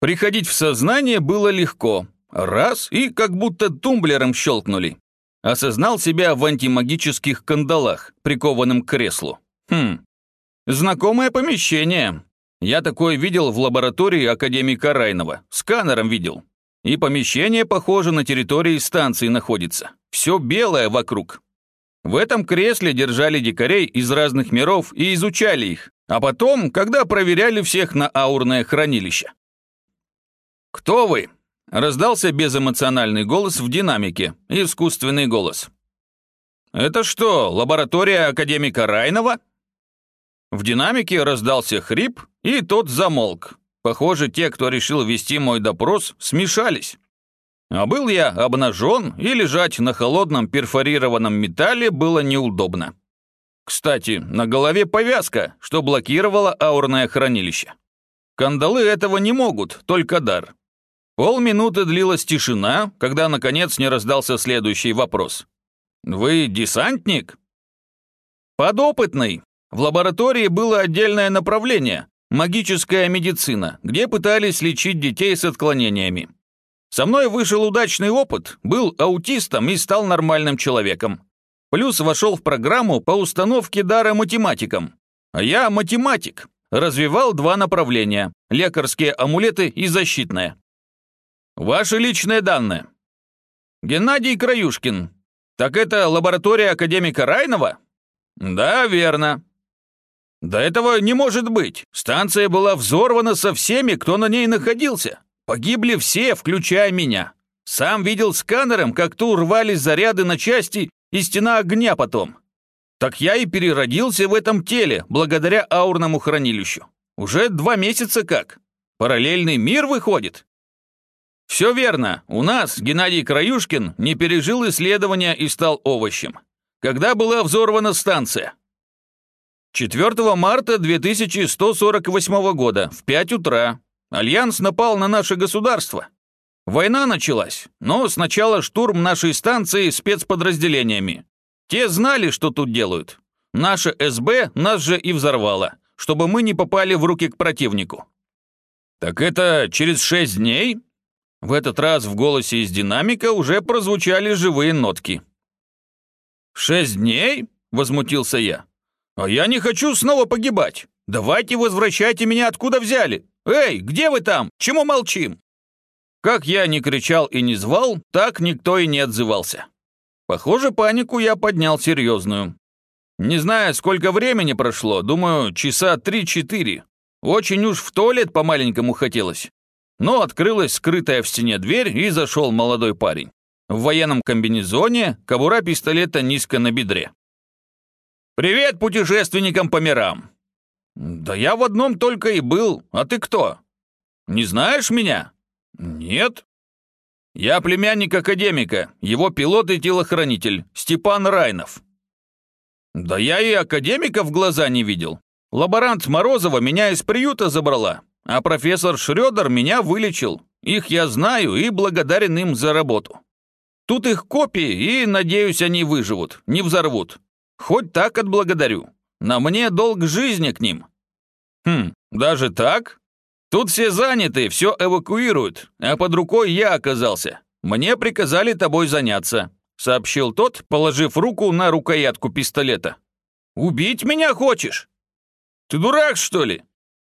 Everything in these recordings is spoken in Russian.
Приходить в сознание было легко. Раз, и как будто тумблером щелкнули. Осознал себя в антимагических кандалах, прикованным к креслу. Хм, знакомое помещение. Я такое видел в лаборатории академика Райнова, сканером видел. И помещение, похоже, на территории станции находится. Все белое вокруг. В этом кресле держали дикарей из разных миров и изучали их, а потом, когда проверяли всех на аурное хранилище. «Кто вы?» – раздался безэмоциональный голос в динамике, искусственный голос. «Это что, лаборатория академика Райнова?» В динамике раздался хрип, и тот замолк. Похоже, те, кто решил вести мой допрос, смешались. А был я обнажен, и лежать на холодном перфорированном металле было неудобно. Кстати, на голове повязка, что блокировала аурное хранилище. Кандалы этого не могут, только дар. Полминуты длилась тишина, когда, наконец, не раздался следующий вопрос. «Вы десантник?» «Подопытный. В лаборатории было отдельное направление – магическая медицина, где пытались лечить детей с отклонениями. Со мной вышел удачный опыт, был аутистом и стал нормальным человеком. Плюс вошел в программу по установке дара математикам. А я математик. Развивал два направления – лекарские амулеты и защитные. Ваши личные данные. Геннадий Краюшкин. Так это лаборатория академика Райнова? Да, верно. Да этого не может быть. Станция была взорвана со всеми, кто на ней находился. Погибли все, включая меня. Сам видел сканером, как ту рвались заряды на части и стена огня потом. Так я и переродился в этом теле, благодаря аурному хранилищу. Уже два месяца как. Параллельный мир выходит. Все верно. У нас Геннадий Краюшкин не пережил исследования и стал овощем. Когда была взорвана станция? 4 марта 2148 года, в 5 утра, Альянс напал на наше государство. Война началась, но сначала штурм нашей станции спецподразделениями. Те знали, что тут делают. Наша СБ нас же и взорвала, чтобы мы не попали в руки к противнику. Так это через шесть дней? В этот раз в голосе из динамика уже прозвучали живые нотки. «Шесть дней?» – возмутился я. «А я не хочу снова погибать. Давайте возвращайте меня откуда взяли. «Эй, где вы там? Чему молчим?» Как я не кричал и не звал, так никто и не отзывался. Похоже, панику я поднял серьезную. Не знаю, сколько времени прошло, думаю, часа три-четыре. Очень уж в туалет по-маленькому хотелось. Но открылась скрытая в стене дверь, и зашел молодой парень. В военном комбинезоне, кобура пистолета низко на бедре. «Привет путешественникам по мирам! «Да я в одном только и был. А ты кто? Не знаешь меня?» «Нет». «Я племянник академика, его пилот и телохранитель, Степан Райнов». «Да я и академика в глаза не видел. Лаборант Морозова меня из приюта забрала, а профессор Шрёдер меня вылечил. Их я знаю и благодарен им за работу. Тут их копии, и, надеюсь, они выживут, не взорвут. Хоть так отблагодарю. На мне долг жизни к ним». «Хм, даже так? Тут все заняты, все эвакуируют, а под рукой я оказался. Мне приказали тобой заняться», — сообщил тот, положив руку на рукоятку пистолета. «Убить меня хочешь? Ты дурак, что ли?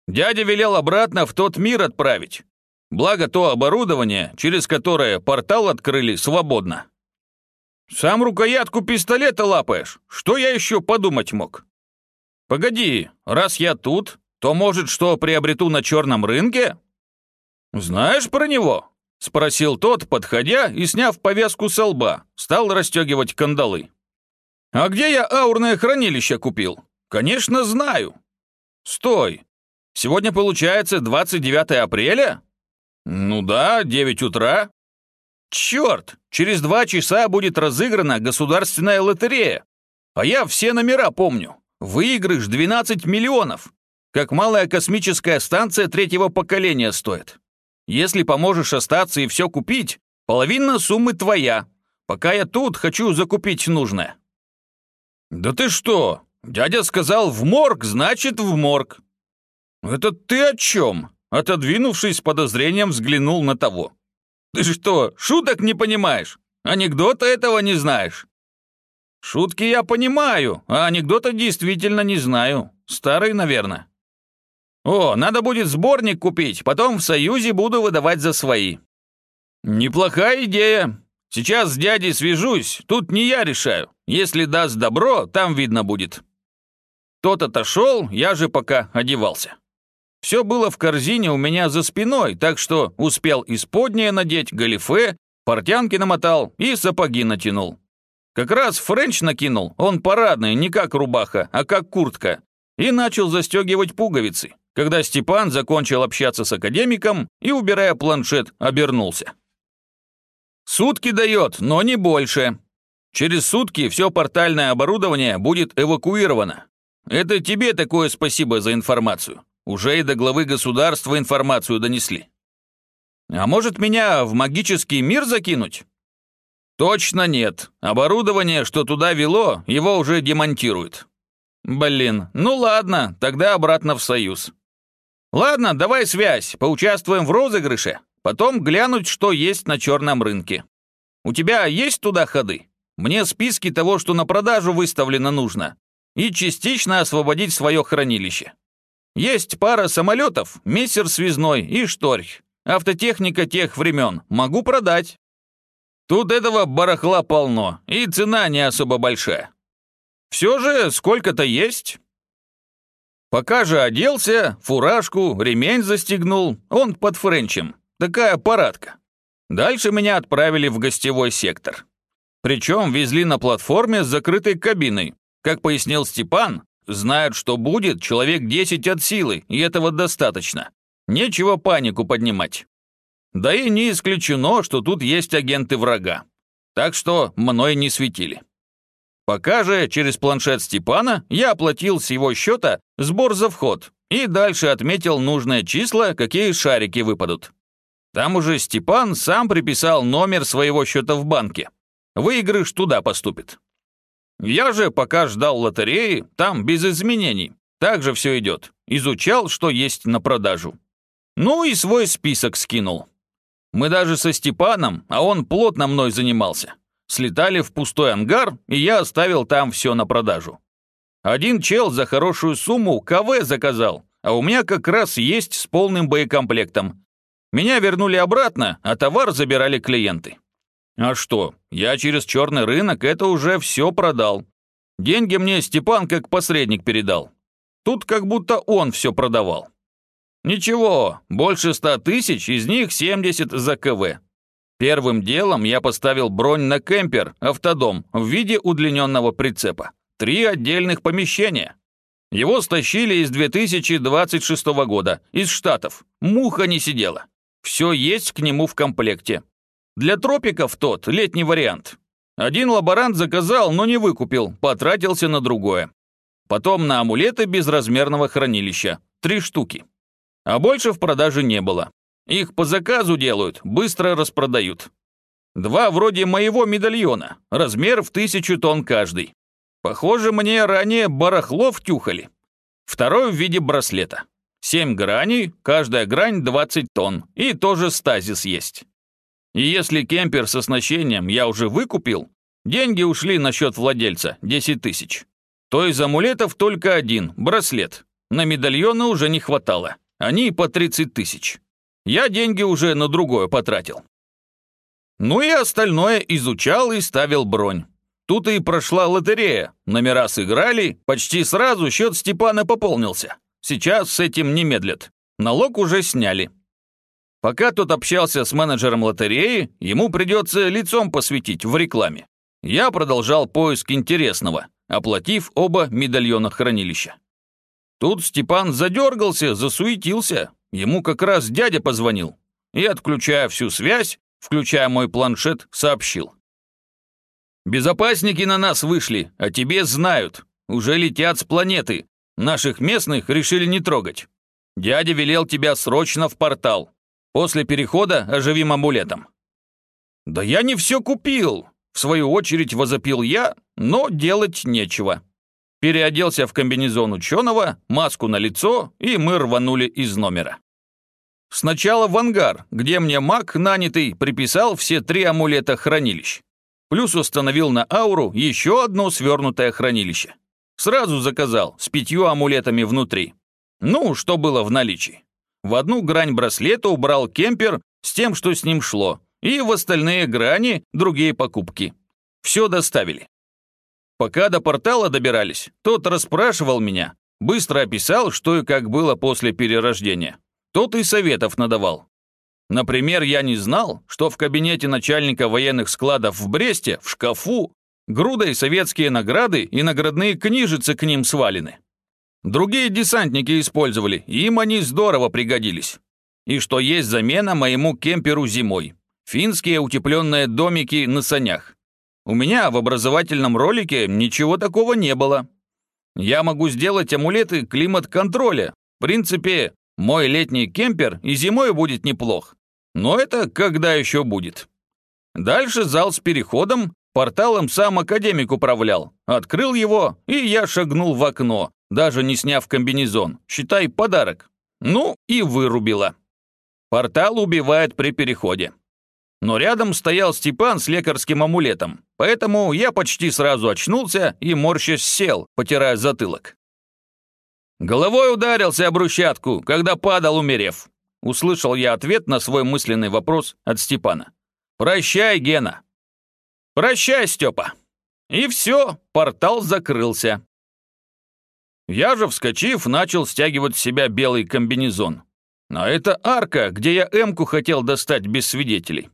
Дядя велел обратно в тот мир отправить. Благо то оборудование, через которое портал открыли, свободно. Сам рукоятку пистолета лапаешь? Что я еще подумать мог?» «Погоди, раз я тут, то, может, что приобрету на черном рынке?» «Знаешь про него?» — спросил тот, подходя и, сняв повязку со лба, стал расстегивать кандалы. «А где я аурное хранилище купил? Конечно, знаю». «Стой! Сегодня получается 29 апреля?» «Ну да, 9 утра». «Черт! Через два часа будет разыграна государственная лотерея. А я все номера помню. Выигрыш 12 миллионов. Как малая космическая станция третьего поколения стоит. Если поможешь остаться и все купить, половина суммы твоя. Пока я тут, хочу закупить нужное». «Да ты что? Дядя сказал в морг, значит в морг». «Это ты о чем?» отодвинувшись с подозрением, взглянул на того. «Ты что, шуток не понимаешь? Анекдота этого не знаешь?» «Шутки я понимаю, а анекдота действительно не знаю. Старый, наверное». «О, надо будет сборник купить, потом в Союзе буду выдавать за свои». «Неплохая идея. Сейчас с дядей свяжусь, тут не я решаю. Если даст добро, там видно будет». Тот отошел, я же пока одевался. Все было в корзине у меня за спиной, так что успел исподнее надеть, галифе, портянки намотал и сапоги натянул. Как раз френч накинул, он парадный, не как рубаха, а как куртка, и начал застегивать пуговицы, когда Степан закончил общаться с академиком и, убирая планшет, обернулся. «Сутки дает, но не больше. Через сутки все портальное оборудование будет эвакуировано. Это тебе такое спасибо за информацию. Уже и до главы государства информацию донесли. А может меня в магический мир закинуть? Точно нет. Оборудование, что туда вело, его уже демонтируют. Блин, ну ладно, тогда обратно в Союз. Ладно, давай связь, поучаствуем в розыгрыше, потом глянуть, что есть на черном рынке. У тебя есть туда ходы? Мне списки того, что на продажу выставлено, нужно. И частично освободить свое хранилище. Есть пара самолетов, мессер связной и шторх. Автотехника тех времен. Могу продать. Тут этого барахла полно, и цена не особо большая. Все же сколько-то есть. Пока же оделся, фуражку, ремень застегнул, он под френчем. Такая парадка. Дальше меня отправили в гостевой сектор. Причем везли на платформе с закрытой кабиной. Как пояснил Степан, знают, что будет человек 10 от силы, и этого достаточно. Нечего панику поднимать. Да и не исключено, что тут есть агенты врага. Так что мной не светили. Пока же через планшет Степана я оплатил с его счета сбор за вход и дальше отметил нужные числа, какие шарики выпадут. Там уже Степан сам приписал номер своего счета в банке. Выигрыш туда поступит. Я же пока ждал лотереи, там без изменений. Так же все идет. Изучал, что есть на продажу. Ну и свой список скинул. Мы даже со Степаном, а он плотно мной занимался, слетали в пустой ангар, и я оставил там все на продажу. Один чел за хорошую сумму КВ заказал, а у меня как раз есть с полным боекомплектом. Меня вернули обратно, а товар забирали клиенты. А что, я через черный рынок это уже все продал. Деньги мне Степан как посредник передал. Тут как будто он все продавал. Ничего, больше ста тысяч, из них 70 за КВ. Первым делом я поставил бронь на кемпер, автодом, в виде удлиненного прицепа. Три отдельных помещения. Его стащили из 2026 года, из Штатов. Муха не сидела. Все есть к нему в комплекте. Для тропиков тот, летний вариант. Один лаборант заказал, но не выкупил, потратился на другое. Потом на амулеты безразмерного хранилища. Три штуки. А больше в продаже не было. Их по заказу делают, быстро распродают. Два вроде моего медальона, размер в тысячу тонн каждый. Похоже, мне ранее барахло втюхали. Второй в виде браслета. Семь граней, каждая грань 20 тонн, и тоже стазис есть. И если кемпер с оснащением я уже выкупил, деньги ушли на счет владельца, 10 тысяч. То из амулетов только один, браслет. На медальоны уже не хватало. Они по 30 тысяч. Я деньги уже на другое потратил. Ну и остальное изучал и ставил бронь. Тут и прошла лотерея. Номера сыграли, почти сразу счет Степана пополнился. Сейчас с этим не медлят. Налог уже сняли. Пока тот общался с менеджером лотереи, ему придется лицом посвятить в рекламе. Я продолжал поиск интересного, оплатив оба медальона хранилища. Тут Степан задергался, засуетился. Ему как раз дядя позвонил. И, отключая всю связь, включая мой планшет, сообщил. «Безопасники на нас вышли, а тебе знают. Уже летят с планеты. Наших местных решили не трогать. Дядя велел тебя срочно в портал. После перехода оживим амулетом». «Да я не все купил!» В свою очередь возопил я, но делать нечего переоделся в комбинезон ученого, маску на лицо, и мы рванули из номера. Сначала в ангар, где мне маг, нанятый, приписал все три амулета хранилищ. Плюс установил на ауру еще одно свернутое хранилище. Сразу заказал, с пятью амулетами внутри. Ну, что было в наличии. В одну грань браслета убрал кемпер с тем, что с ним шло, и в остальные грани другие покупки. Все доставили. Пока до портала добирались, тот расспрашивал меня, быстро описал, что и как было после перерождения. Тот и советов надавал. Например, я не знал, что в кабинете начальника военных складов в Бресте, в шкафу, грудой советские награды и наградные книжицы к ним свалены. Другие десантники использовали, им они здорово пригодились. И что есть замена моему кемперу зимой. Финские утепленные домики на санях. У меня в образовательном ролике ничего такого не было. Я могу сделать амулеты климат-контроля. В принципе, мой летний кемпер и зимой будет неплох. Но это когда еще будет. Дальше зал с переходом, порталом сам академик управлял. Открыл его, и я шагнул в окно, даже не сняв комбинезон. Считай, подарок. Ну, и вырубила. Портал убивает при переходе. Но рядом стоял Степан с лекарским амулетом, поэтому я почти сразу очнулся и морщась сел, потирая затылок. Головой ударился об брусчатку, когда падал, умерев. Услышал я ответ на свой мысленный вопрос от Степана. «Прощай, Гена». «Прощай, Степа». И все, портал закрылся. Я же, вскочив, начал стягивать с себя белый комбинезон. А это арка, где я Эмку хотел достать без свидетелей.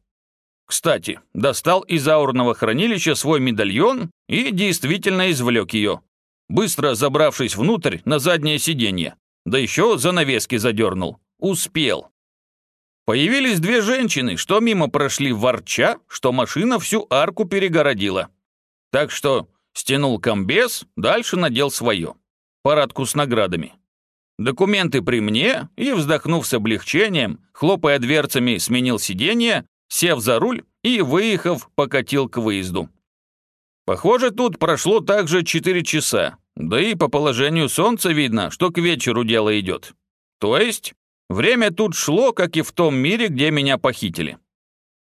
Кстати, достал из аурного хранилища свой медальон и действительно извлек ее, быстро забравшись внутрь на заднее сиденье, да еще занавески задернул. Успел. Появились две женщины, что мимо прошли ворча, что машина всю арку перегородила. Так что стянул комбез, дальше надел свое. Парадку с наградами. Документы при мне и, вздохнув с облегчением, хлопая дверцами, сменил сиденье сев за руль и, выехав, покатил к выезду. Похоже, тут прошло также 4 часа, да и по положению солнца видно, что к вечеру дело идет. То есть, время тут шло, как и в том мире, где меня похитили.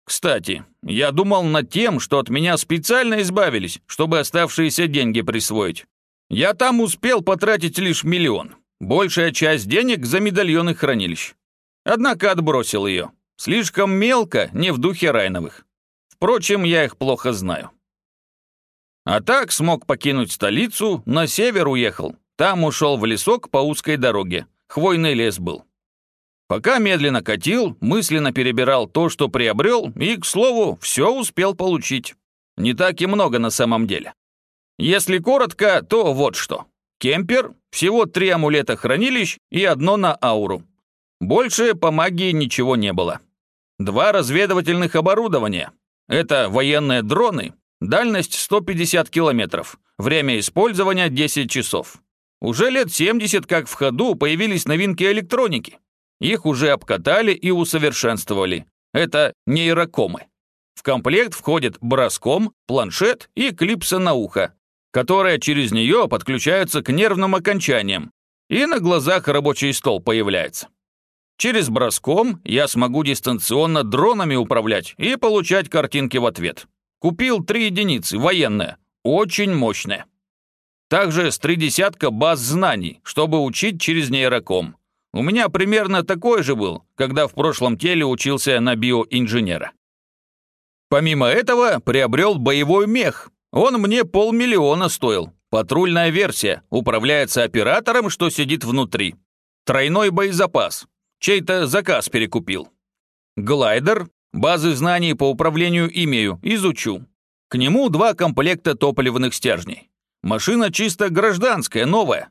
Кстати, я думал над тем, что от меня специально избавились, чтобы оставшиеся деньги присвоить. Я там успел потратить лишь миллион. Большая часть денег за медальоны хранилищ. Однако отбросил ее. Слишком мелко, не в духе Райновых. Впрочем, я их плохо знаю. А так смог покинуть столицу, на север уехал. Там ушел в лесок по узкой дороге. Хвойный лес был. Пока медленно катил, мысленно перебирал то, что приобрел, и, к слову, все успел получить. Не так и много на самом деле. Если коротко, то вот что. Кемпер, всего три амулета хранилищ и одно на ауру. Больше по магии ничего не было. Два разведывательных оборудования. Это военные дроны, дальность 150 километров, время использования 10 часов. Уже лет 70 как в ходу появились новинки электроники. Их уже обкатали и усовершенствовали. Это нейрокомы. В комплект входит броском, планшет и клипса на ухо, которая через нее подключается к нервным окончаниям, и на глазах рабочий стол появляется. Через броском я смогу дистанционно дронами управлять и получать картинки в ответ. Купил три единицы, военные, очень мощные. Также с три десятка баз знаний, чтобы учить через нейроком. У меня примерно такой же был, когда в прошлом теле учился на биоинженера. Помимо этого, приобрел боевой мех. Он мне полмиллиона стоил. Патрульная версия, управляется оператором, что сидит внутри. Тройной боезапас, Чей-то заказ перекупил. Глайдер, базы знаний по управлению имею, изучу. К нему два комплекта топливных стержней. Машина чисто гражданская, новая.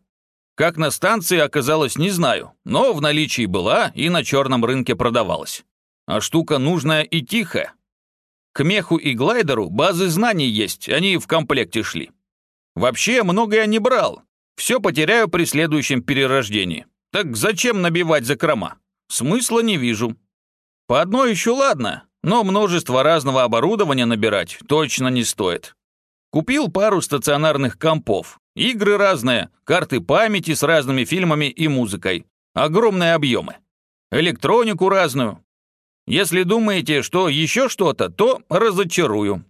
Как на станции оказалось, не знаю, но в наличии была и на черном рынке продавалась. А штука нужная и тихая. К меху и глайдеру базы знаний есть, они в комплекте шли. Вообще, многое не брал. Все потеряю при следующем перерождении. Так зачем набивать закрома? Смысла не вижу. По одной еще ладно, но множество разного оборудования набирать точно не стоит. Купил пару стационарных компов. Игры разные, карты памяти с разными фильмами и музыкой. Огромные объемы. электронику разную. Если думаете, что еще что-то, то разочарую.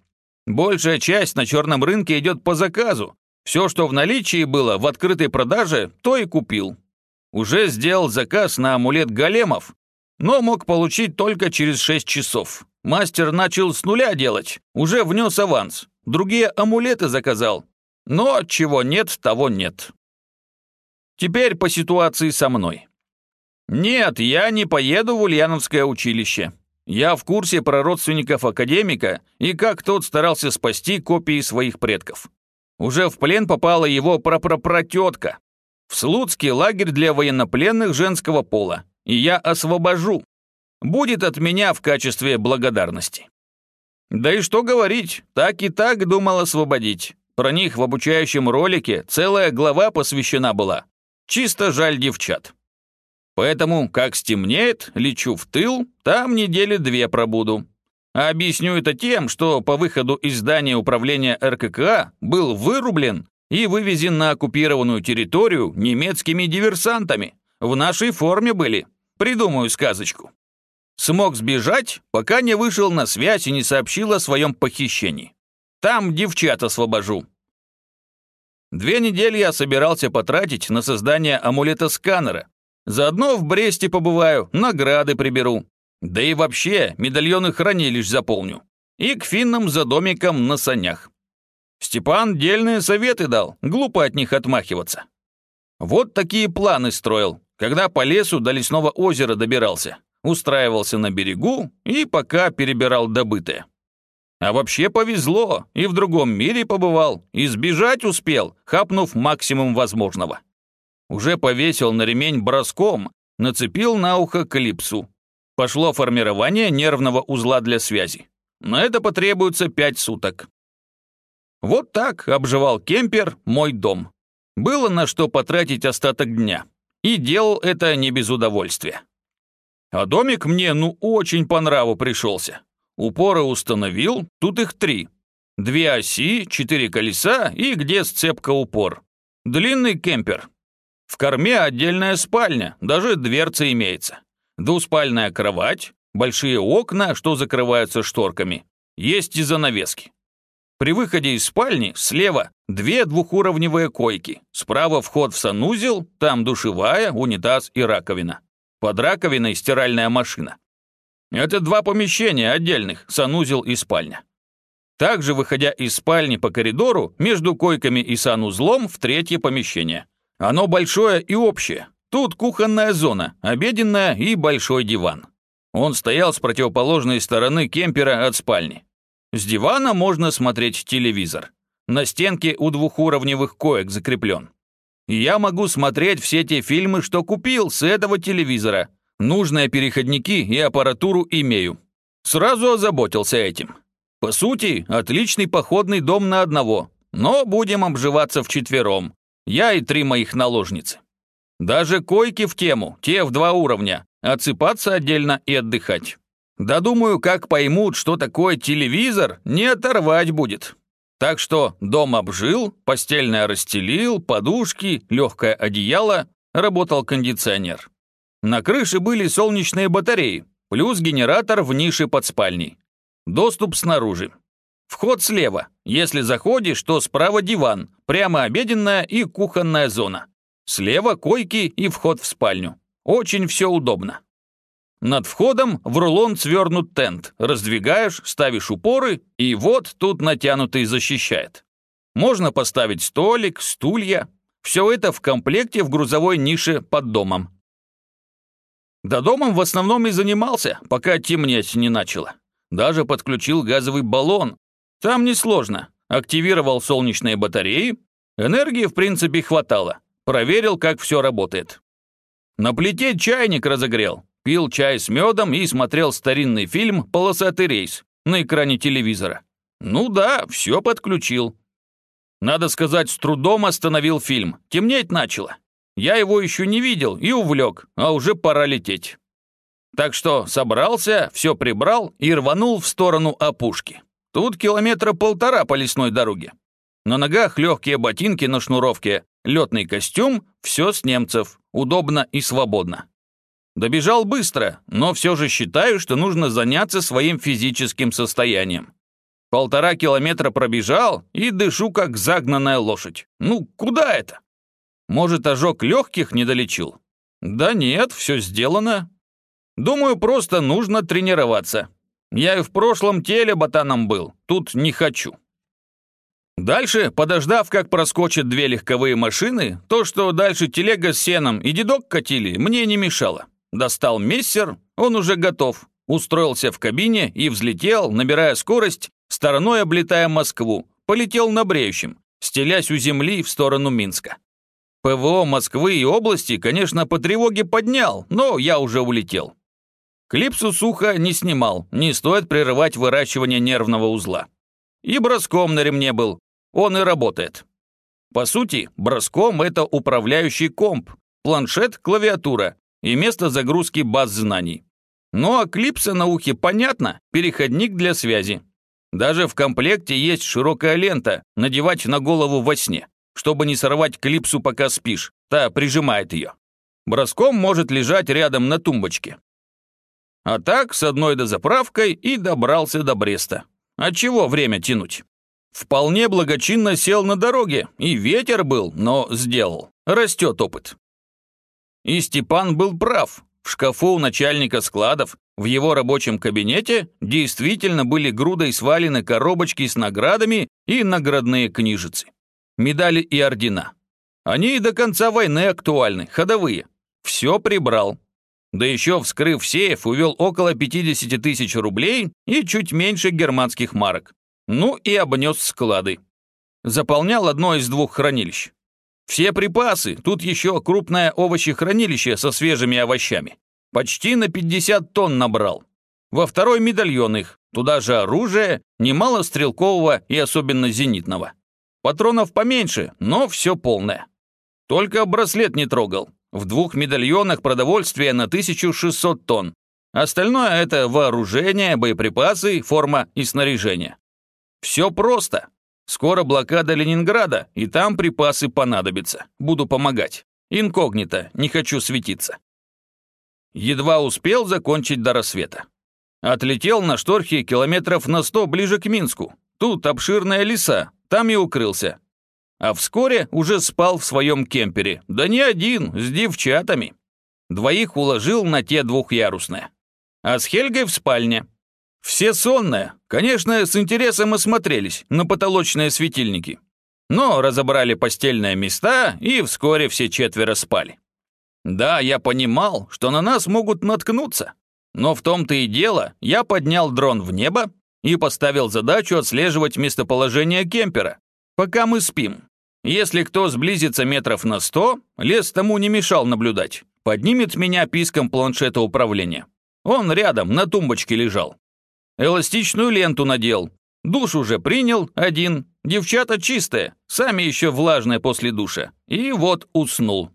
Большая часть на черном рынке идет по заказу. Все, что в наличии было в открытой продаже, то и купил. Уже сделал заказ на амулет големов, но мог получить только через 6 часов. Мастер начал с нуля делать, уже внес аванс. Другие амулеты заказал. Но чего нет, того нет. Теперь по ситуации со мной. Нет, я не поеду в Ульяновское училище. Я в курсе про родственников академика и как тот старался спасти копии своих предков. Уже в плен попала его прапрапратетка. В Слуцкий лагерь для военнопленных женского пола. И я освобожу. Будет от меня в качестве благодарности. Да и что говорить, так и так думал освободить. Про них в обучающем ролике целая глава посвящена была. Чисто жаль девчат. Поэтому, как стемнеет, лечу в тыл, там недели две пробуду. А объясню это тем, что по выходу из здания управления РККА был вырублен и вывезен на оккупированную территорию немецкими диверсантами. В нашей форме были. Придумаю сказочку. Смог сбежать, пока не вышел на связь и не сообщил о своем похищении. Там девчат освобожу. Две недели я собирался потратить на создание амулета-сканера, Заодно в Бресте побываю, награды приберу. Да и вообще, медальоны хранилищ заполню. И к финнам за домиком на санях. Степан дельные советы дал, глупо от них отмахиваться. Вот такие планы строил, когда по лесу до лесного озера добирался. Устраивался на берегу и пока перебирал добытое. А вообще повезло, и в другом мире побывал, и сбежать успел, хапнув максимум возможного. Уже повесил на ремень броском, нацепил на ухо клипсу. Пошло формирование нервного узла для связи. На это потребуется пять суток. Вот так обживал кемпер мой дом. Было на что потратить остаток дня. И делал это не без удовольствия. А домик мне ну очень по нраву пришелся. Упоры установил, тут их три. Две оси, четыре колеса и где сцепка-упор. Длинный кемпер, в корме отдельная спальня, даже дверца имеется. Двуспальная кровать, большие окна, что закрываются шторками. Есть и занавески. При выходе из спальни слева две двухуровневые койки. Справа вход в санузел, там душевая, унитаз и раковина. Под раковиной стиральная машина. Это два помещения отдельных, санузел и спальня. Также, выходя из спальни по коридору, между койками и санузлом в третье помещение. Оно большое и общее. Тут кухонная зона, обеденная и большой диван. Он стоял с противоположной стороны кемпера от спальни. С дивана можно смотреть телевизор. На стенке у двухуровневых коек закреплен. Я могу смотреть все те фильмы, что купил с этого телевизора. Нужные переходники и аппаратуру имею. Сразу озаботился этим. По сути, отличный походный дом на одного, но будем обживаться вчетвером. Я и три моих наложницы. Даже койки в тему, те в два уровня, отсыпаться отдельно и отдыхать. Да думаю, как поймут, что такое телевизор, не оторвать будет. Так что дом обжил, постельное расстелил, подушки, легкое одеяло, работал кондиционер. На крыше были солнечные батареи, плюс генератор в нише под спальней. Доступ снаружи. Вход слева. Если заходишь, то справа диван, прямо обеденная и кухонная зона. Слева койки и вход в спальню. Очень все удобно. Над входом в рулон свернут тент. Раздвигаешь, ставишь упоры, и вот тут натянутый защищает. Можно поставить столик, стулья. Все это в комплекте в грузовой нише под домом. Да домом в основном и занимался, пока темнеть не начало. Даже подключил газовый баллон, там несложно. Активировал солнечные батареи. Энергии, в принципе, хватало. Проверил, как все работает. На плите чайник разогрел. Пил чай с медом и смотрел старинный фильм «Полосатый рейс» на экране телевизора. Ну да, все подключил. Надо сказать, с трудом остановил фильм. Темнеть начало. Я его еще не видел и увлек, а уже пора лететь. Так что собрался, все прибрал и рванул в сторону опушки. Тут километра полтора по лесной дороге. На ногах легкие ботинки на шнуровке, летный костюм, все с немцев, удобно и свободно. Добежал быстро, но все же считаю, что нужно заняться своим физическим состоянием. Полтора километра пробежал и дышу, как загнанная лошадь. Ну, куда это? Может, ожог легких не долечил? Да нет, все сделано. Думаю, просто нужно тренироваться. Я и в прошлом теле ботаном был, тут не хочу. Дальше, подождав, как проскочат две легковые машины, то, что дальше телега с сеном и дедок катили, мне не мешало. Достал мессер, он уже готов, устроился в кабине и взлетел, набирая скорость, стороной облетая Москву, полетел на бреющем, стелясь у земли в сторону Минска. ПВО Москвы и области, конечно, по тревоге поднял, но я уже улетел. Клипсу сухо не снимал, не стоит прерывать выращивание нервного узла. И броском на ремне был, он и работает. По сути, броском это управляющий комп, планшет, клавиатура и место загрузки баз знаний. Ну а клипса на ухе понятно, переходник для связи. Даже в комплекте есть широкая лента, надевать на голову во сне, чтобы не сорвать клипсу, пока спишь, та прижимает ее. Броском может лежать рядом на тумбочке. А так, с одной дозаправкой и добрался до Бреста. А чего время тянуть? Вполне благочинно сел на дороге, и ветер был, но сделал. Растет опыт. И Степан был прав. В шкафу у начальника складов, в его рабочем кабинете, действительно были грудой свалены коробочки с наградами и наградные книжицы. Медали и ордена. Они и до конца войны актуальны, ходовые. Все прибрал. Да еще, вскрыв сейф, увел около 50 тысяч рублей и чуть меньше германских марок. Ну и обнес склады. Заполнял одно из двух хранилищ. Все припасы, тут еще крупное овощехранилище со свежими овощами. Почти на 50 тонн набрал. Во второй медальон их, туда же оружие, немало стрелкового и особенно зенитного. Патронов поменьше, но все полное. Только браслет не трогал. В двух медальонах продовольствие на 1600 тонн. Остальное это вооружение, боеприпасы, форма и снаряжение. Все просто. Скоро блокада Ленинграда, и там припасы понадобятся. Буду помогать. Инкогнито, не хочу светиться. Едва успел закончить до рассвета. Отлетел на шторхе километров на сто ближе к Минску. Тут обширная леса, там и укрылся. А вскоре уже спал в своем кемпере. Да не один, с девчатами. Двоих уложил на те двухъярусные. А с Хельгой в спальне. Все сонные, конечно, с интересом осмотрелись на потолочные светильники. Но разобрали постельные места, и вскоре все четверо спали. Да, я понимал, что на нас могут наткнуться. Но в том-то и дело, я поднял дрон в небо и поставил задачу отслеживать местоположение кемпера, пока мы спим. Если кто сблизится метров на сто, лес тому не мешал наблюдать. Поднимет меня писком планшета управления. Он рядом, на тумбочке лежал. Эластичную ленту надел. Душ уже принял, один. Девчата чистые, сами еще влажные после душа. И вот уснул.